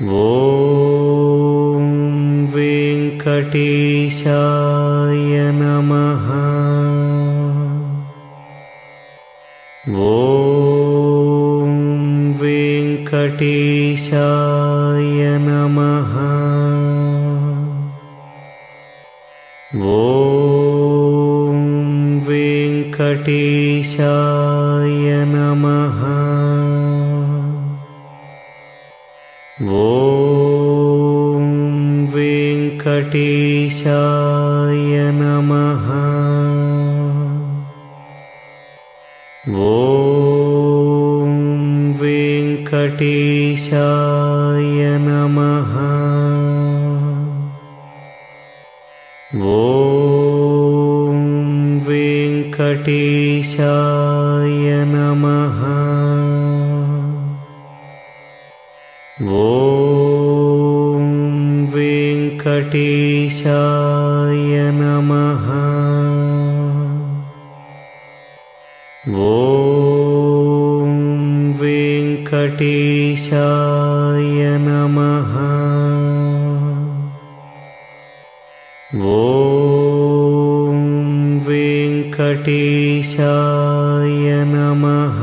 ॐ वेङ्कटेशाय नमः। ॐ वेङ्कटेशाय ॐ वेङ्कटेशाय नमः। ॐ वेङ्कटेशाय वेङ्कटेशाय नमः।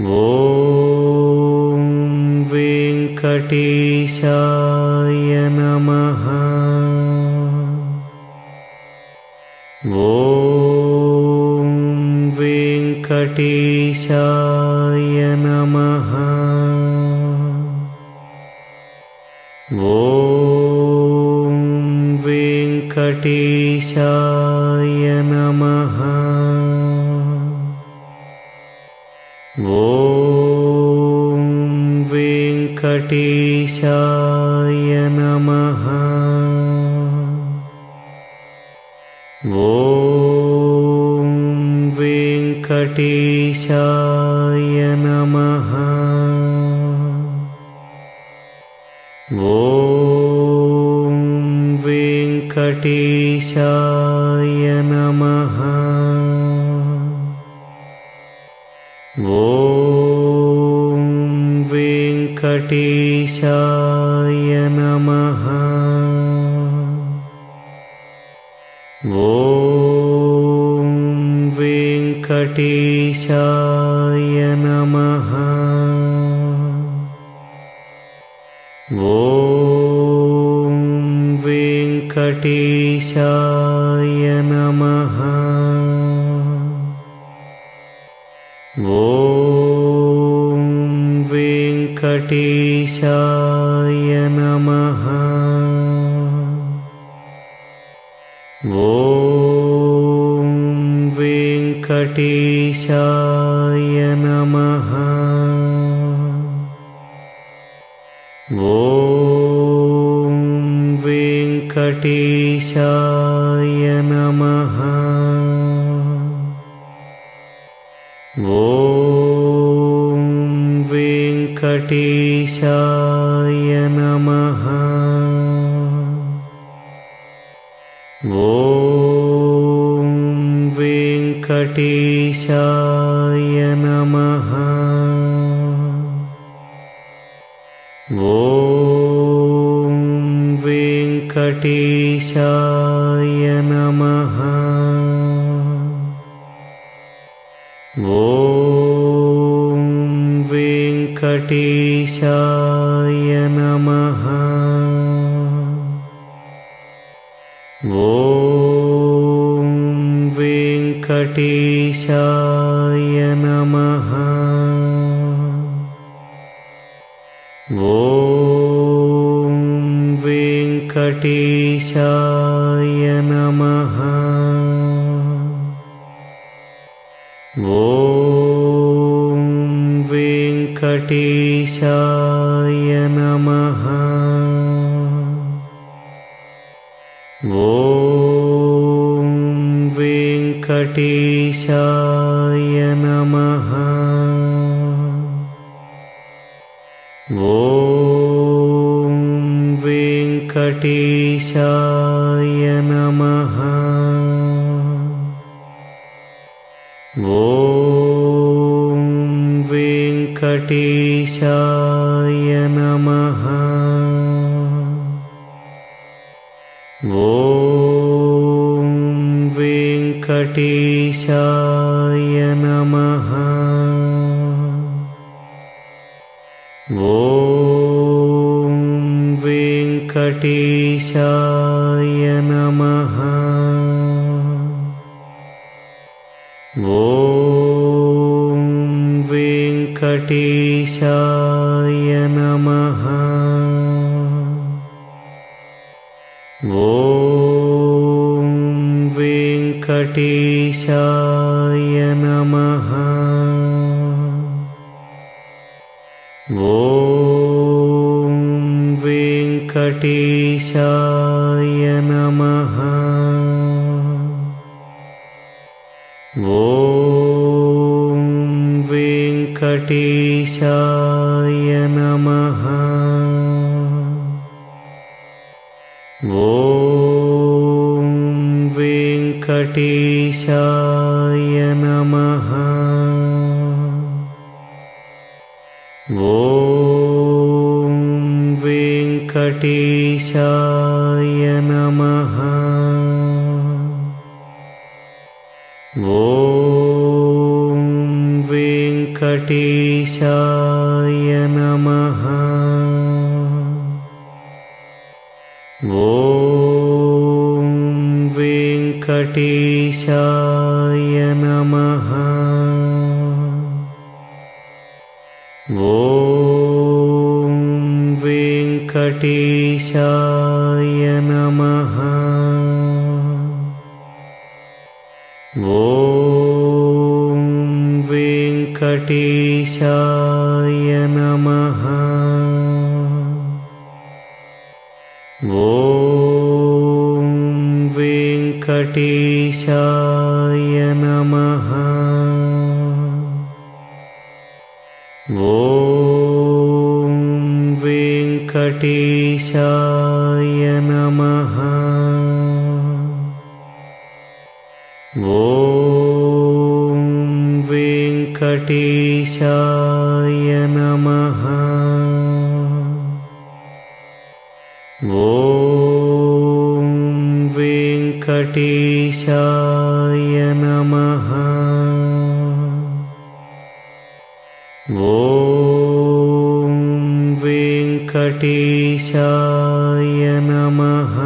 ॐ वेङ्कटेशाय वेङ्कटेशाय नमः। ॐ वेङ्कटेशाय नमः। ॐ वेङ्कटेशाय नमः वेङ्कटेशाय नमः। ॐ वेङ्कटेशाय नमः। ॐ वेङ्कटेशाय वेङ्कटेशा ॐ वेङ्कटेशाय नमः वेङ्कटेशाय नमः। ॐ वेङ्कटेशाय नमः। ॐ वेङ्कटेशाय वेङ्कटेशाय नमः। ॐ वेङ्कटेशाय नमः। ॐ वेङ्कटेशाय वेङ्कटेशाय नमः। ॐ वेङ्कटेशाय नमः। ॐ वेङ्कटेशाय वेङ्कटेशाय नमः। ॐ वेङ्कटेशाय नमः। ॐ वेङ्कटेशाय टे वेङ्कटेशाय नमः। ॐ वेङ्कटेशाय नमः वेङ्कटेशाय नमः। ॐ वेङ्कटेशाय नमः।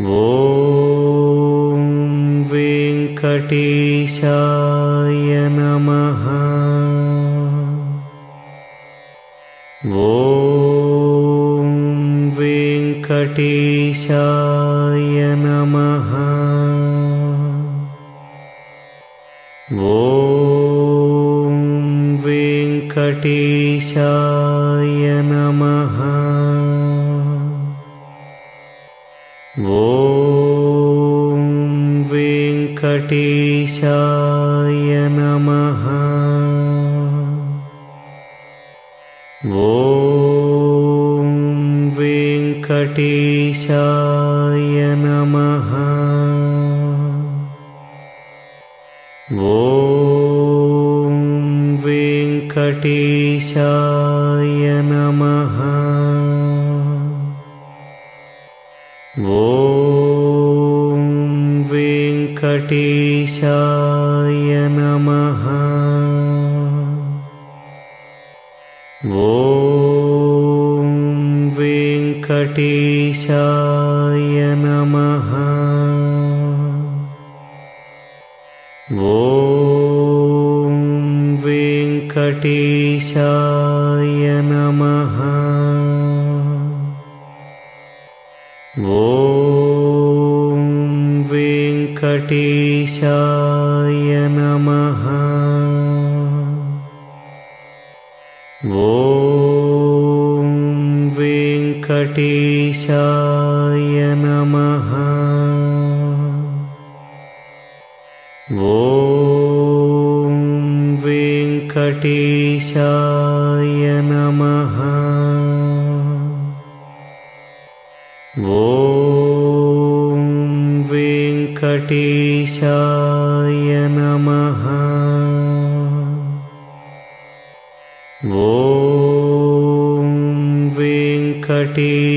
ॐ वेङ्कटेशाय नमः वेङ्कटेशाय नमः। ॐ वेङ्कटेशाय नमः। ॐ वेङ्कटेशाय वेङ्कटेशाय नमः। ॐ वेङ्कटेशाय नमः। ॐ वेङ्कटेशाय नमः। ॐ वेङ्कटेशाय नमः वेङ्कटेशाय नमः। ॐ वेङ्कटेशाय नमः। ॐ वेङ्कटि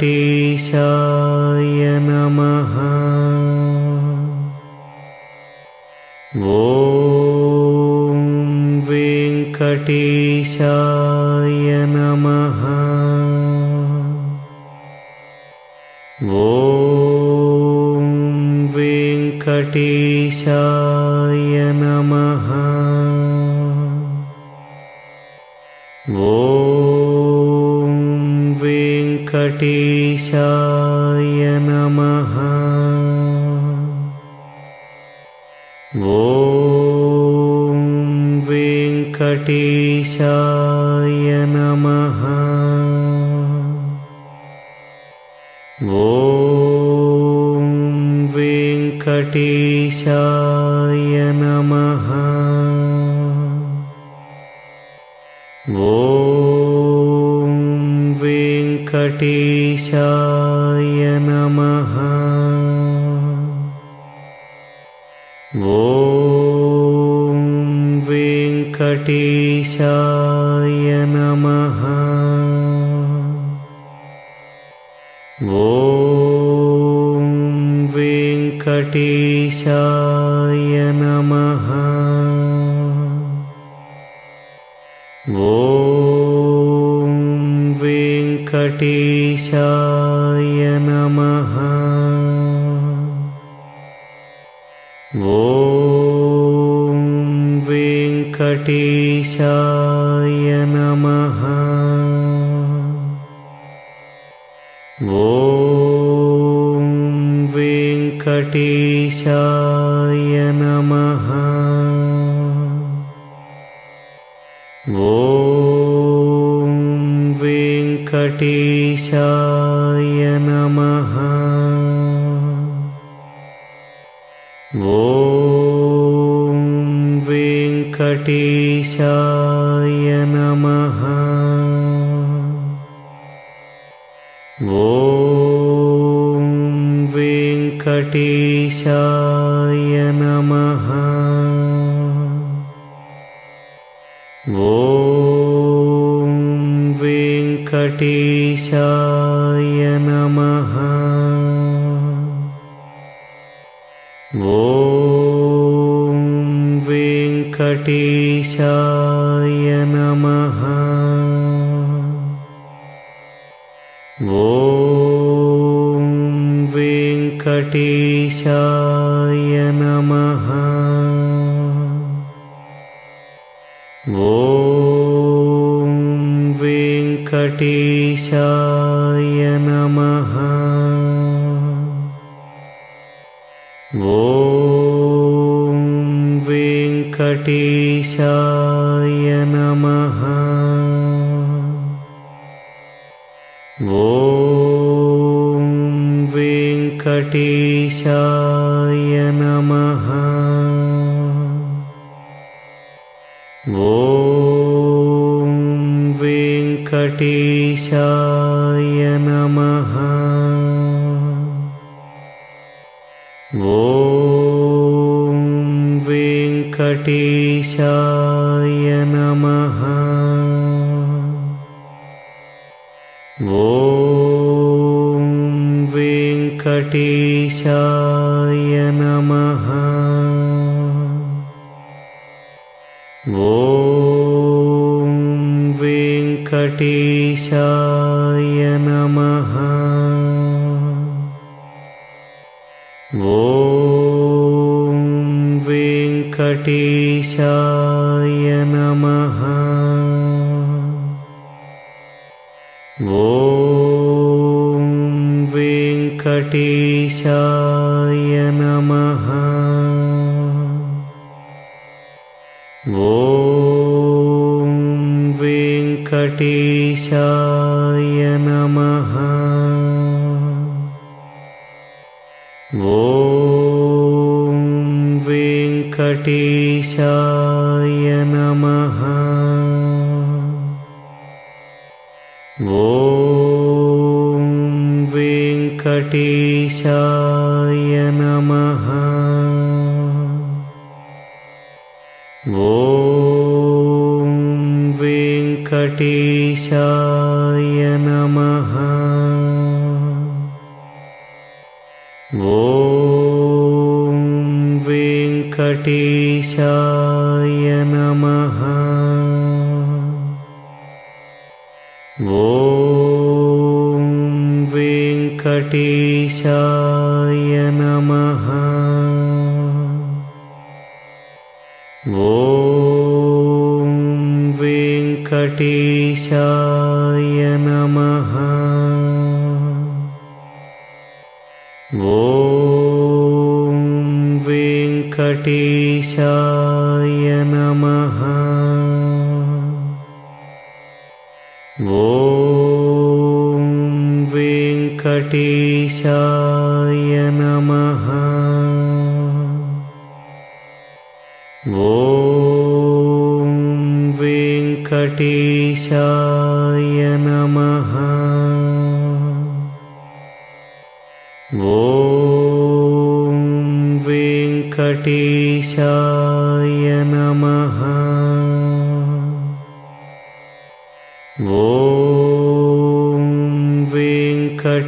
वेङ्कटेशाय नमः। ॐ वेङ्कटेशाय नमः। ॐ वेङ्कटेशाय वेङ्कटेशाय नमः। ॐ वेङ्कटेशाय नमः। ॐ वेङ्कटेशाय नमः। ॐ वेङ्कटेशाय नमः। ॐ कटिशा। वेङ्कटेशाय नमः। ॐ वेङ्कटेशाय नमः। ॐ वेङ्कटेशाय नमः वेङ्कटेशाय नमः। ॐ वेङ्कटेशाय नमः। ॐ वेङ्कटेशाय नमः। ॐ वेङ्कटेशाय वेङ्कटेशाय नमः। ॐ वेङ्कटेशाय वेङ्कटेशाय नमः। ॐ वेङ्कटेशाय नमः। ॐ वेङ्कटेशाय टे वेङ्कटेशाय नमः। ॐ वेङ्कटेशाय नमः। ॐ वेङ्कटेशाय नमः वेङ्कटेशाय नमः। ॐ वेङ्कटेशाय नमः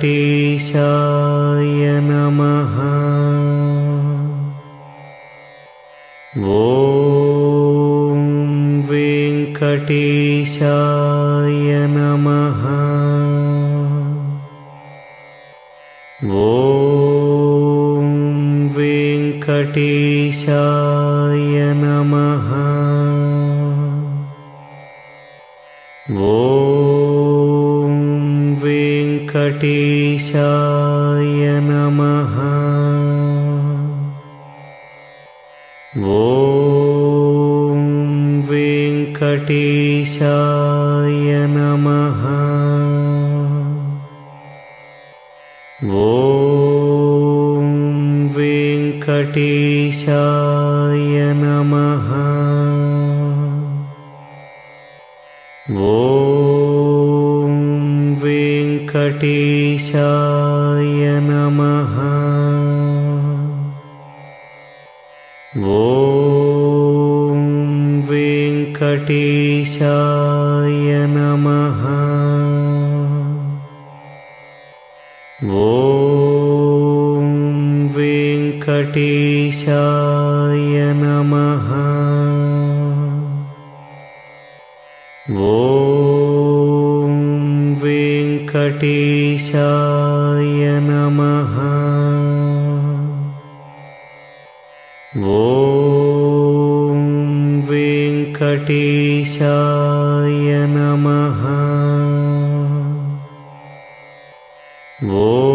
वेङ्कटेशाय नमः। ॐ वेङ्कटेशाय नमः। ॐ वेङ्कटेशाय नमः tri sơ वेङ्कटेशाय नमः। ॐ वेङ्कटेशाय वेङ्कटेशाय नमः। ॐ वेङ्कटेशाय नमः। ॐ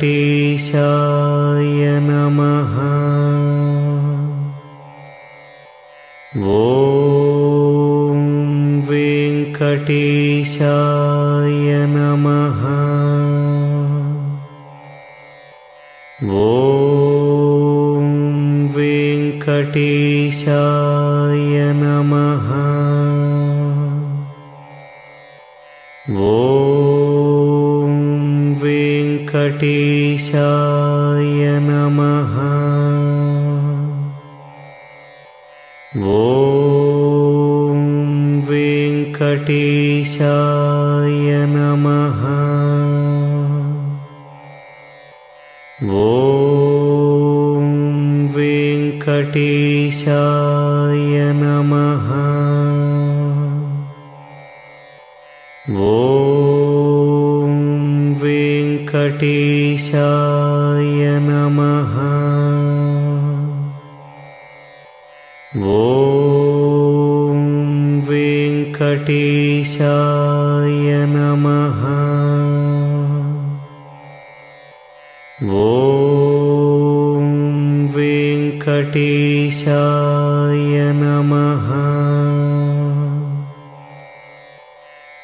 वेङ्कटेशाय नमः। ॐ वेङ्कटेशाय नमः। ॐ वेङ्कटेशाय नमः। ॐ वेङ्कटेशाय नमः। ॐ वेङ्कटेशाय ॐ वेङ्कटेशाय नमः। ॐ वेङ्कटेशाय नमः।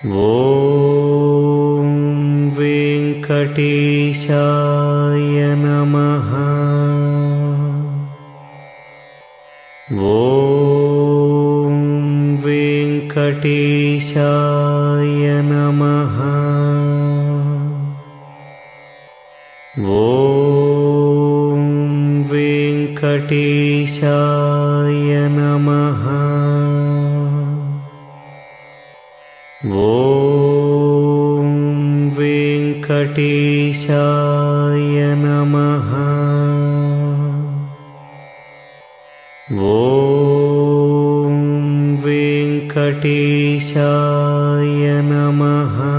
ॐ वेङ्कटेशाय नमः टिशाय नमः। ॐ वेङ्कटेशाय नमः। ॐ वेङ्कटे शाय नमः।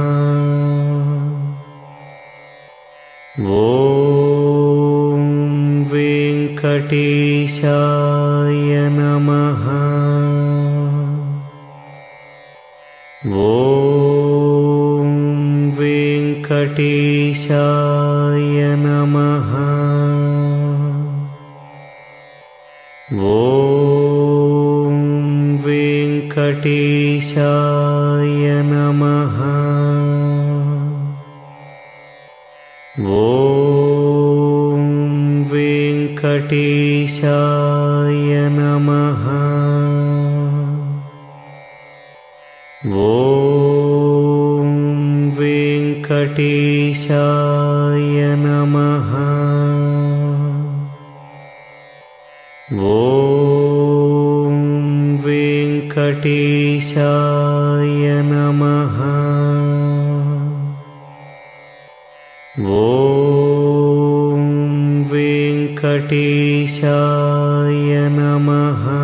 वेङ्कटेशा ॐ वेङ्कटेशाय नमः।